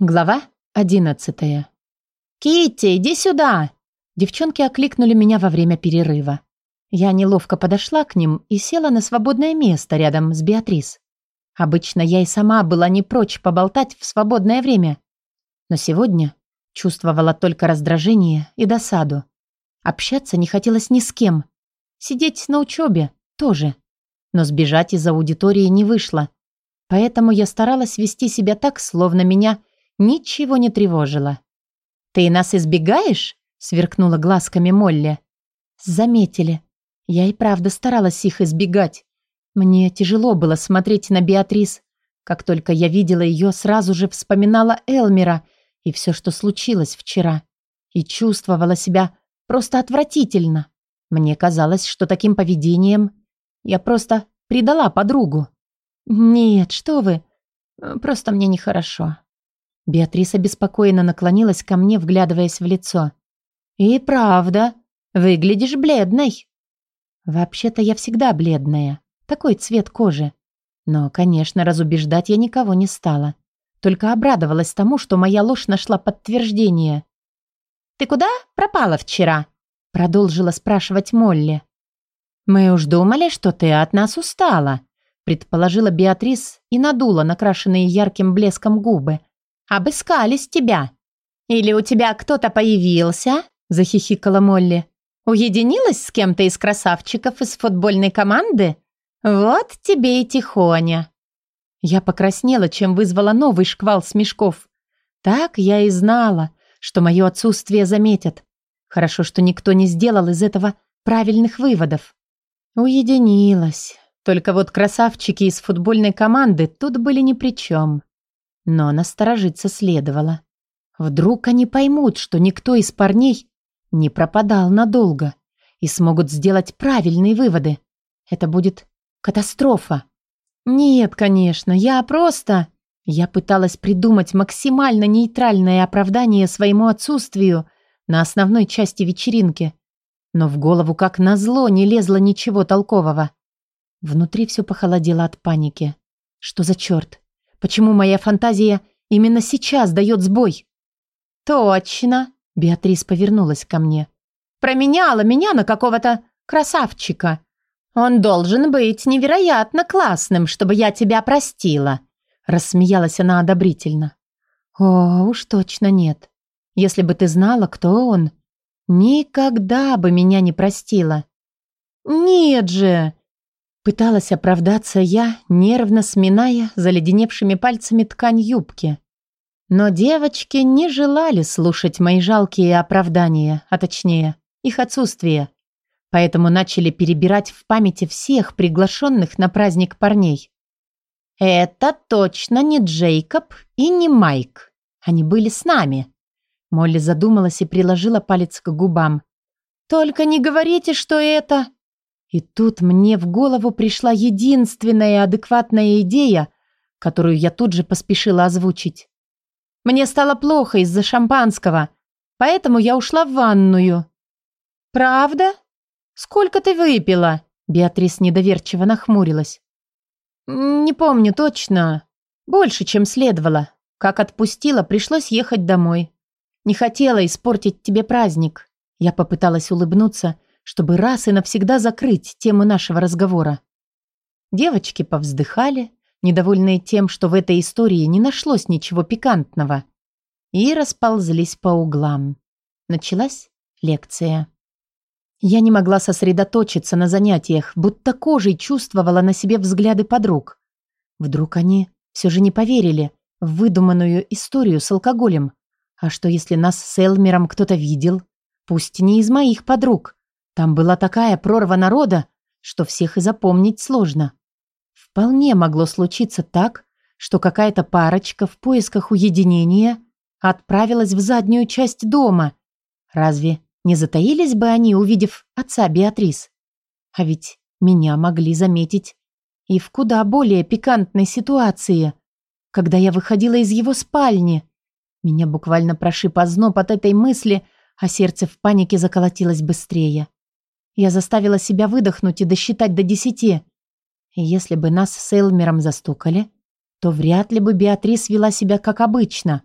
Глава одиннадцатая. «Китти, иди сюда!» Девчонки окликнули меня во время перерыва. Я неловко подошла к ним и села на свободное место рядом с Беатрис. Обычно я и сама была не прочь поболтать в свободное время. Но сегодня чувствовала только раздражение и досаду. Общаться не хотелось ни с кем. Сидеть на учебе тоже. Но сбежать из аудитории не вышло. Поэтому я старалась вести себя так, словно меня – ничего не тревожило. «Ты нас избегаешь?» — сверкнула глазками Молли. «Заметили. Я и правда старалась их избегать. Мне тяжело было смотреть на Беатрис. Как только я видела ее, сразу же вспоминала Элмера и все, что случилось вчера. И чувствовала себя просто отвратительно. Мне казалось, что таким поведением я просто предала подругу. «Нет, что вы. Просто мне нехорошо. Беатриса беспокойно наклонилась ко мне, вглядываясь в лицо. «И правда, выглядишь бледной». «Вообще-то я всегда бледная. Такой цвет кожи. Но, конечно, разубеждать я никого не стала. Только обрадовалась тому, что моя ложь нашла подтверждение. «Ты куда пропала вчера?» Продолжила спрашивать Молли. «Мы уж думали, что ты от нас устала», предположила Беатрис и надула накрашенные ярким блеском губы, Обыскались тебя. Или у тебя кто-то появился?» – захихикала Молли. «Уединилась с кем-то из красавчиков из футбольной команды? Вот тебе и тихоня». Я покраснела, чем вызвала новый шквал смешков. Так я и знала, что мое отсутствие заметят. Хорошо, что никто не сделал из этого правильных выводов. Уединилась. Только вот красавчики из футбольной команды тут были ни при чем. Но насторожиться следовало. Вдруг они поймут, что никто из парней не пропадал надолго и смогут сделать правильные выводы. Это будет катастрофа. Нет, конечно, я просто... Я пыталась придумать максимально нейтральное оправдание своему отсутствию на основной части вечеринки, но в голову как назло не лезло ничего толкового. Внутри все похолодело от паники. Что за черт? Почему моя фантазия именно сейчас дает сбой? Точно. Беатрис повернулась ко мне. Променяла меня на какого-то красавчика. Он должен быть невероятно классным, чтобы я тебя простила. Рассмеялась она одобрительно. О, уж точно нет. Если бы ты знала, кто он, никогда бы меня не простила. Нет же, Пыталась оправдаться я, нервно сминая заледеневшими пальцами ткань юбки. Но девочки не желали слушать мои жалкие оправдания, а точнее, их отсутствие. Поэтому начали перебирать в памяти всех приглашенных на праздник парней. «Это точно не Джейкоб и не Майк. Они были с нами». Молли задумалась и приложила палец к губам. «Только не говорите, что это...» И тут мне в голову пришла единственная адекватная идея, которую я тут же поспешила озвучить. Мне стало плохо из-за шампанского, поэтому я ушла в ванную. «Правда? Сколько ты выпила?» Беатрис недоверчиво нахмурилась. «Не помню точно. Больше, чем следовало. Как отпустила, пришлось ехать домой. Не хотела испортить тебе праздник». Я попыталась улыбнуться, чтобы раз и навсегда закрыть тему нашего разговора. Девочки повздыхали, недовольные тем, что в этой истории не нашлось ничего пикантного, и расползлись по углам. Началась лекция. Я не могла сосредоточиться на занятиях, будто кожей чувствовала на себе взгляды подруг. Вдруг они все же не поверили в выдуманную историю с алкоголем. А что, если нас с Элмером кто-то видел? Пусть не из моих подруг, там была такая прорва народа, что всех и запомнить сложно. Вполне могло случиться так, что какая-то парочка в поисках уединения отправилась в заднюю часть дома. Разве не затаились бы они, увидев отца Беатрис? А ведь меня могли заметить и в куда более пикантной ситуации, когда я выходила из его спальни. Меня буквально прошиб озноб от этой мысли, а сердце в панике заколотилось быстрее. Я заставила себя выдохнуть и досчитать до десяти. Если бы нас с Элмером застукали, то вряд ли бы Беатрис вела себя как обычно.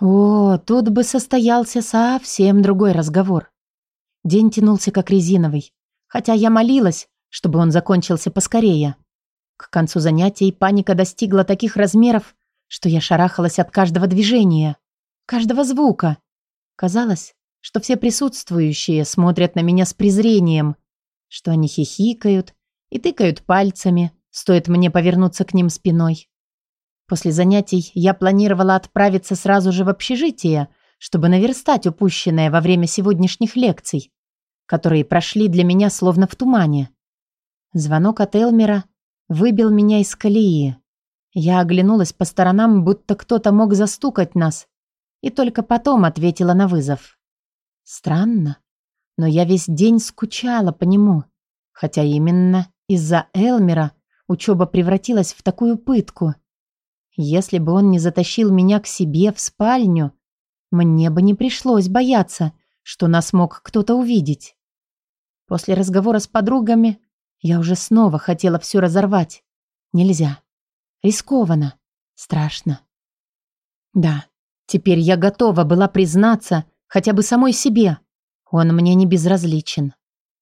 О, тут бы состоялся совсем другой разговор. День тянулся как резиновый, хотя я молилась, чтобы он закончился поскорее. К концу занятий паника достигла таких размеров, что я шарахалась от каждого движения, каждого звука. Казалось, что все присутствующие смотрят на меня с презрением, что они хихикают и тыкают пальцами, стоит мне повернуться к ним спиной. После занятий я планировала отправиться сразу же в общежитие, чтобы наверстать упущенное во время сегодняшних лекций, которые прошли для меня словно в тумане. Звонок от Элмера выбил меня из колеи. Я оглянулась по сторонам, будто кто-то мог застукать нас, и только потом ответила на вызов. Странно, но я весь день скучала по нему, хотя именно из-за Элмера учеба превратилась в такую пытку. Если бы он не затащил меня к себе в спальню, мне бы не пришлось бояться, что нас мог кто-то увидеть. После разговора с подругами я уже снова хотела все разорвать. Нельзя. Рискованно. Страшно. Да, теперь я готова была признаться хотя бы самой себе. Он мне не безразличен.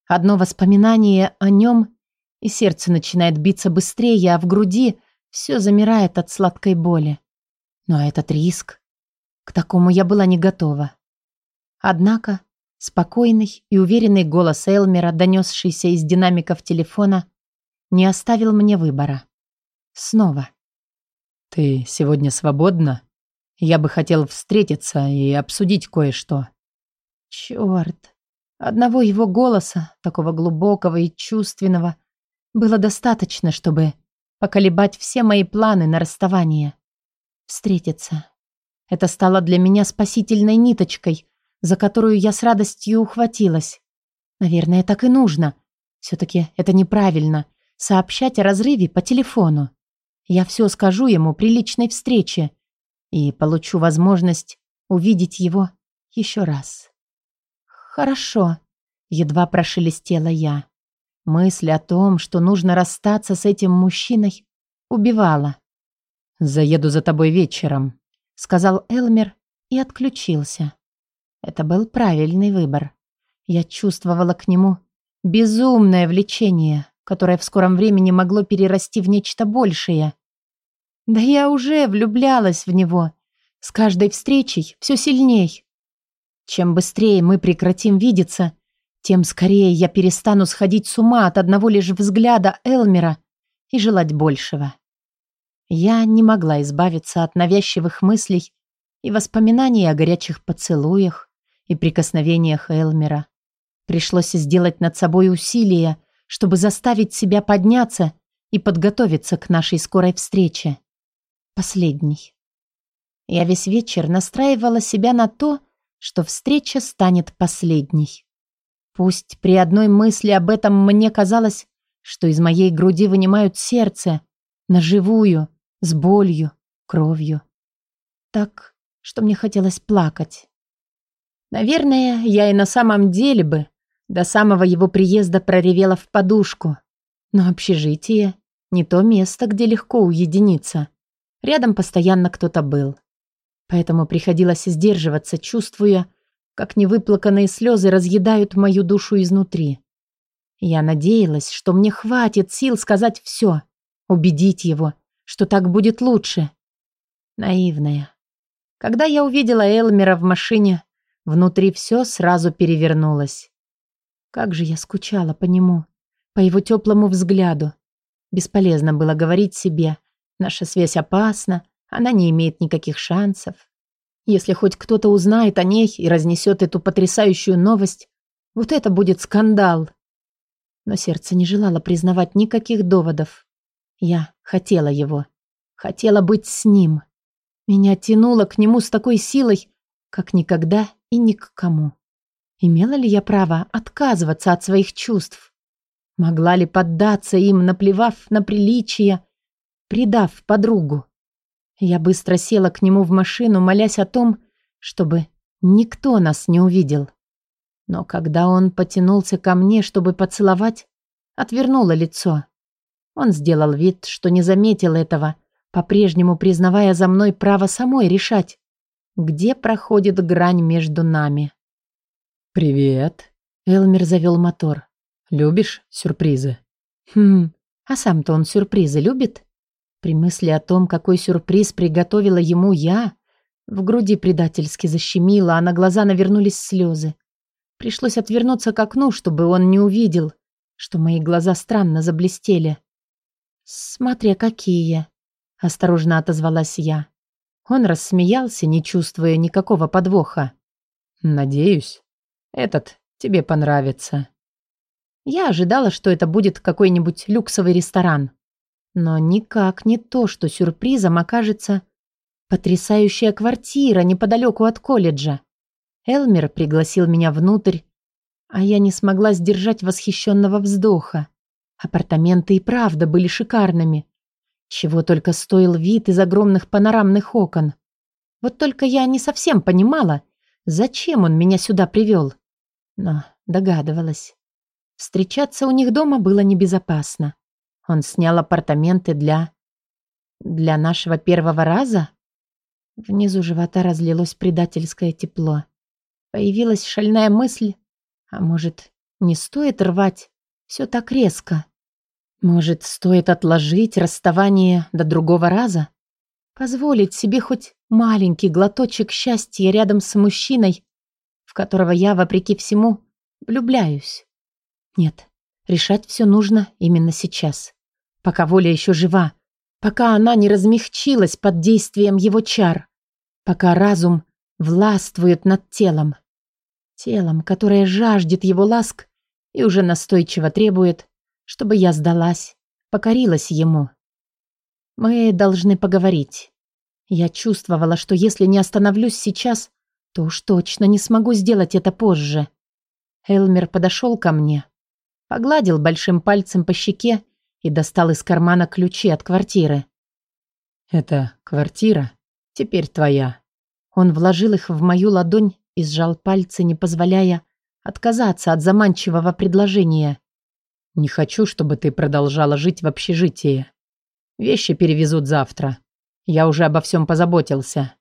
Одно воспоминание о нем, и сердце начинает биться быстрее, а в груди все замирает от сладкой боли. Но этот риск... К такому я была не готова. Однако спокойный и уверенный голос Элмера, донесшийся из динамиков телефона, не оставил мне выбора. Снова. «Ты сегодня свободна? Я бы хотел встретиться и обсудить кое-что». Черт. Одного его голоса, такого глубокого и чувственного, было достаточно, чтобы поколебать все мои планы на расставание. Встретиться. Это стало для меня спасительной ниточкой, за которую я с радостью ухватилась. Наверное, так и нужно. Все-таки это неправильно — сообщать о разрыве по телефону. Я все скажу ему при личной встрече и получу возможность увидеть его еще раз. «Хорошо», — едва прошелестела я. Мысль о том, что нужно расстаться с этим мужчиной, убивала. «Заеду за тобой вечером», — сказал Элмер и отключился. Это был правильный выбор. Я чувствовала к нему безумное влечение, которое в скором времени могло перерасти в нечто большее. Да я уже влюблялась в него. С каждой встречей все сильней. Чем быстрее мы прекратим видеться, тем скорее я перестану сходить с ума от одного лишь взгляда Элмера и желать большего. Я не могла избавиться от навязчивых мыслей и воспоминаний о горячих поцелуях и прикосновениях Элмера. Пришлось сделать над собой усилие, чтобы заставить себя подняться и подготовиться к нашей скорой встрече. Последний. Я весь вечер настраивала себя на то, что встреча станет последней. Пусть при одной мысли об этом мне казалось, что из моей груди вынимают сердце, наживую, с болью, кровью. Так, что мне хотелось плакать. Наверное, я и на самом деле бы до самого его приезда проревела в подушку. Но общежитие — не то место, где легко уединиться. Рядом постоянно кто-то был. Поэтому приходилось сдерживаться, чувствуя, как невыплаканные слезы разъедают мою душу изнутри. Я надеялась, что мне хватит сил сказать все, убедить его, что так будет лучше. Наивная. Когда я увидела Элмера в машине, внутри все сразу перевернулось. Как же я скучала по нему, по его теплому взгляду. Бесполезно было говорить себе, наша связь опасна, она не имеет никаких шансов. Если хоть кто-то узнает о ней и разнесет эту потрясающую новость, вот это будет скандал. Но сердце не желало признавать никаких доводов. Я хотела его. Хотела быть с ним. Меня тянуло к нему с такой силой, как никогда и ни к кому. Имела ли я право отказываться от своих чувств? Могла ли поддаться им, наплевав на приличие, предав подругу? Я быстро села к нему в машину, молясь о том, чтобы никто нас не увидел. Но когда он потянулся ко мне, чтобы поцеловать, отвернуло лицо. Он сделал вид, что не заметил этого, по-прежнему признавая за мной право самой решать, где проходит грань между нами. «Привет», — Элмер завел мотор. «Любишь сюрпризы?» «Хм, а сам-то он сюрпризы любит?» При мысли о том, какой сюрприз приготовила ему я, в груди предательски защемило, а на глаза навернулись слезы. Пришлось отвернуться к окну, чтобы он не увидел, что мои глаза странно заблестели. «Смотря какие!» — осторожно отозвалась я. Он рассмеялся, не чувствуя никакого подвоха. «Надеюсь, этот тебе понравится». Я ожидала, что это будет какой-нибудь люксовый ресторан. Но никак не то, что сюрпризом окажется потрясающая квартира неподалеку от колледжа. Элмер пригласил меня внутрь, а я не смогла сдержать восхищенного вздоха. Апартаменты и правда были шикарными. Чего только стоил вид из огромных панорамных окон. Вот только я не совсем понимала, зачем он меня сюда привел. Но догадывалась. Встречаться у них дома было небезопасно. Он снял апартаменты для... Для нашего первого раза? Внизу живота разлилось предательское тепло. Появилась шальная мысль, а может, не стоит рвать все так резко? Может, стоит отложить расставание до другого раза? Позволить себе хоть маленький глоточек счастья рядом с мужчиной, в которого я, вопреки всему, влюбляюсь? Нет, решать все нужно именно сейчас. Пока воля еще жива, пока она не размягчилась под действием его чар, пока разум властвует над телом. Телом, которое жаждет его ласк и уже настойчиво требует, чтобы я сдалась, покорилась ему. Мы должны поговорить. Я чувствовала, что если не остановлюсь сейчас, то уж точно не смогу сделать это позже. Элмер подошел ко мне, погладил большим пальцем по щеке и достал из кармана ключи от квартиры. «Это квартира теперь твоя». Он вложил их в мою ладонь и сжал пальцы, не позволяя отказаться от заманчивого предложения. «Не хочу, чтобы ты продолжала жить в общежитии. Вещи перевезут завтра. Я уже обо всем позаботился».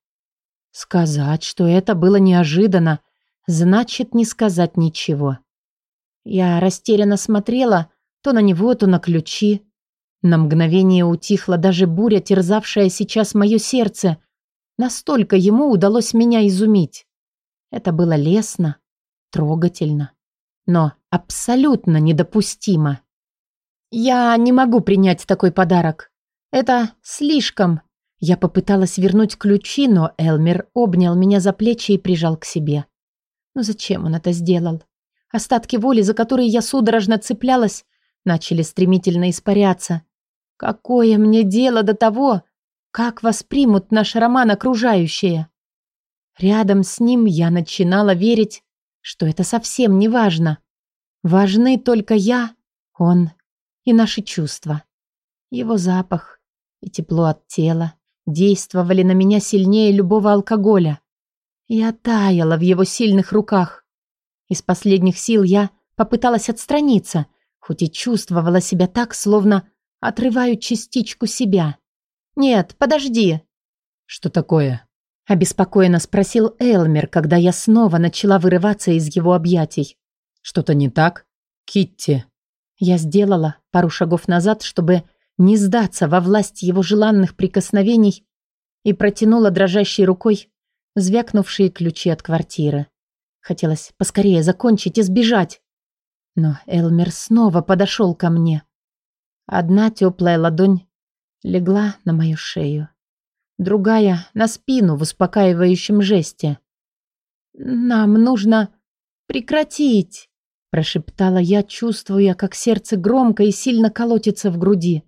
Сказать, что это было неожиданно, значит не сказать ничего. Я растерянно смотрела то на него, то на ключи. На мгновение утихла даже буря, терзавшая сейчас мое сердце. Настолько ему удалось меня изумить. Это было лестно, трогательно, но абсолютно недопустимо. Я не могу принять такой подарок. Это слишком. Я попыталась вернуть ключи, но Элмер обнял меня за плечи и прижал к себе. Ну зачем он это сделал? Остатки воли, за которые я судорожно цеплялась, начали стремительно испаряться. Какое мне дело до того, как воспримут наш роман окружающие? Рядом с ним я начинала верить, что это совсем не важно. Важны только я, он и наши чувства. Его запах и тепло от тела действовали на меня сильнее любого алкоголя. Я таяла в его сильных руках. Из последних сил я попыталась отстраниться, хоть и чувствовала себя так, словно отрываю частичку себя. «Нет, подожди!» «Что такое?» Обеспокоенно спросил Элмер, когда я снова начала вырываться из его объятий. «Что-то не так? Китти?» Я сделала пару шагов назад, чтобы не сдаться во власть его желанных прикосновений и протянула дрожащей рукой звякнувшие ключи от квартиры. Хотелось поскорее закончить и сбежать. Но Элмер снова подошел ко мне. Одна теплая ладонь легла на мою шею другая — на спину в успокаивающем жесте. «Нам нужно прекратить», — прошептала я, чувствуя, как сердце громко и сильно колотится в груди.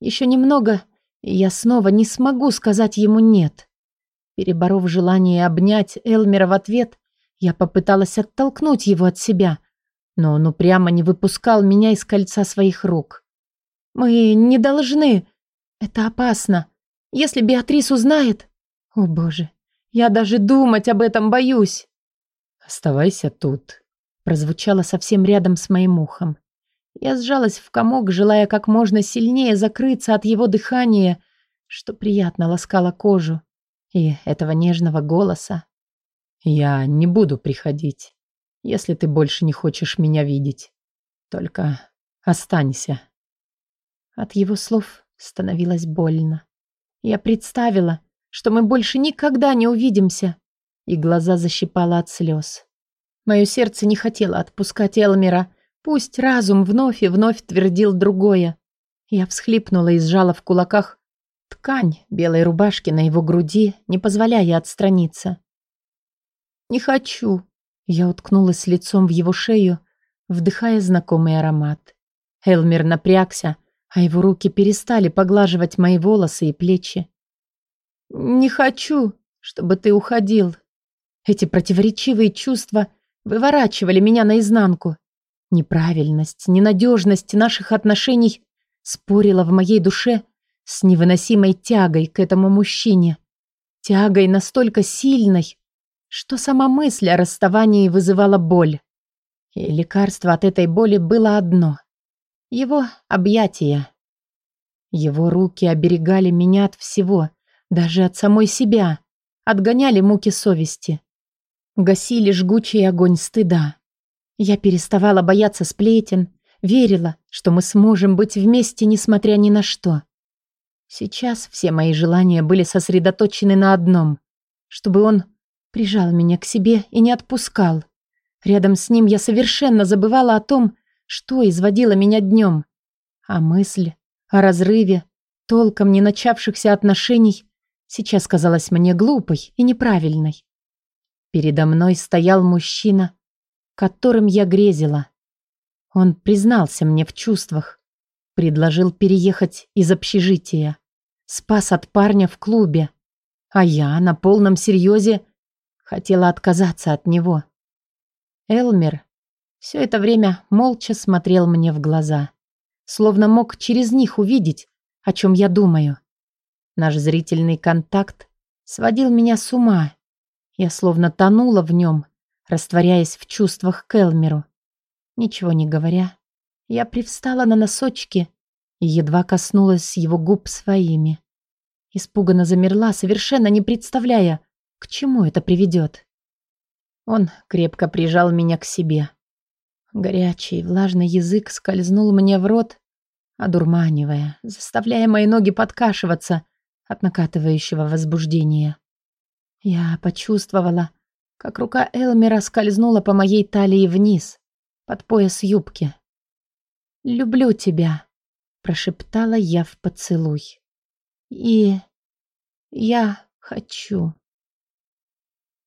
«Еще немного, и я снова не смогу сказать ему «нет». Переборов желание обнять Элмера в ответ, я попыталась оттолкнуть его от себя, но он упрямо не выпускал меня из кольца своих рук. «Мы не должны. Это опасно. Если Беатрис узнает... О, боже, я даже думать об этом боюсь. «Оставайся тут», — прозвучало совсем рядом с моим ухом. Я сжалась в комок, желая как можно сильнее закрыться от его дыхания, что приятно ласкало кожу. и этого нежного голоса. «Я не буду приходить, если ты больше не хочешь меня видеть. Только останься». От его слов становилось больно. Я представила, что мы больше никогда не увидимся, и глаза защипала от слез. Мое сердце не хотело отпускать Элмера, пусть разум вновь и вновь твердил другое. Я всхлипнула и сжала в кулаках ткань белой рубашки на его груди, не позволяя отстраниться. «Не хочу!» Я уткнулась лицом в его шею, вдыхая знакомый аромат. Элмер напрягся, а его руки перестали поглаживать мои волосы и плечи. «Не хочу, чтобы ты уходил». Эти противоречивые чувства выворачивали меня наизнанку. Неправильность, ненадежность наших отношений спорила в моей душе с невыносимой тягой к этому мужчине. Тягой настолько сильной, что сама мысль о расставании вызывала боль. И лекарство от этой боли было одно его объятия. Его руки оберегали меня от всего, даже от самой себя, отгоняли муки совести. Гасили жгучий огонь стыда. Я переставала бояться сплетен, верила, что мы сможем быть вместе, несмотря ни на что. Сейчас все мои желания были сосредоточены на одном, чтобы он прижал меня к себе и не отпускал. Рядом с ним я совершенно забывала о том, что изводило меня днем? А мысль о разрыве, толком не начавшихся отношений, сейчас казалась мне глупой и неправильной. Передо мной стоял мужчина, которым я грезила. Он признался мне в чувствах, предложил переехать из общежития, спас от парня в клубе, а я на полном серьезе хотела отказаться от него. Элмер все это время молча смотрел мне в глаза, словно мог через них увидеть, о чем я думаю. Наш зрительный контакт сводил меня с ума. Я словно тонула в нем, растворяясь в чувствах к Элмеру. Ничего не говоря, я привстала на носочки и едва коснулась его губ своими. Испуганно замерла, совершенно не представляя, к чему это приведет. Он крепко прижал меня к себе. Горячий, влажный язык скользнул мне в рот, одурманивая, заставляя мои ноги подкашиваться от накатывающего возбуждения. Я почувствовала, как рука Элмера скользнула по моей талии вниз, под пояс юбки. «Люблю тебя», — прошептала я в поцелуй. «И я хочу».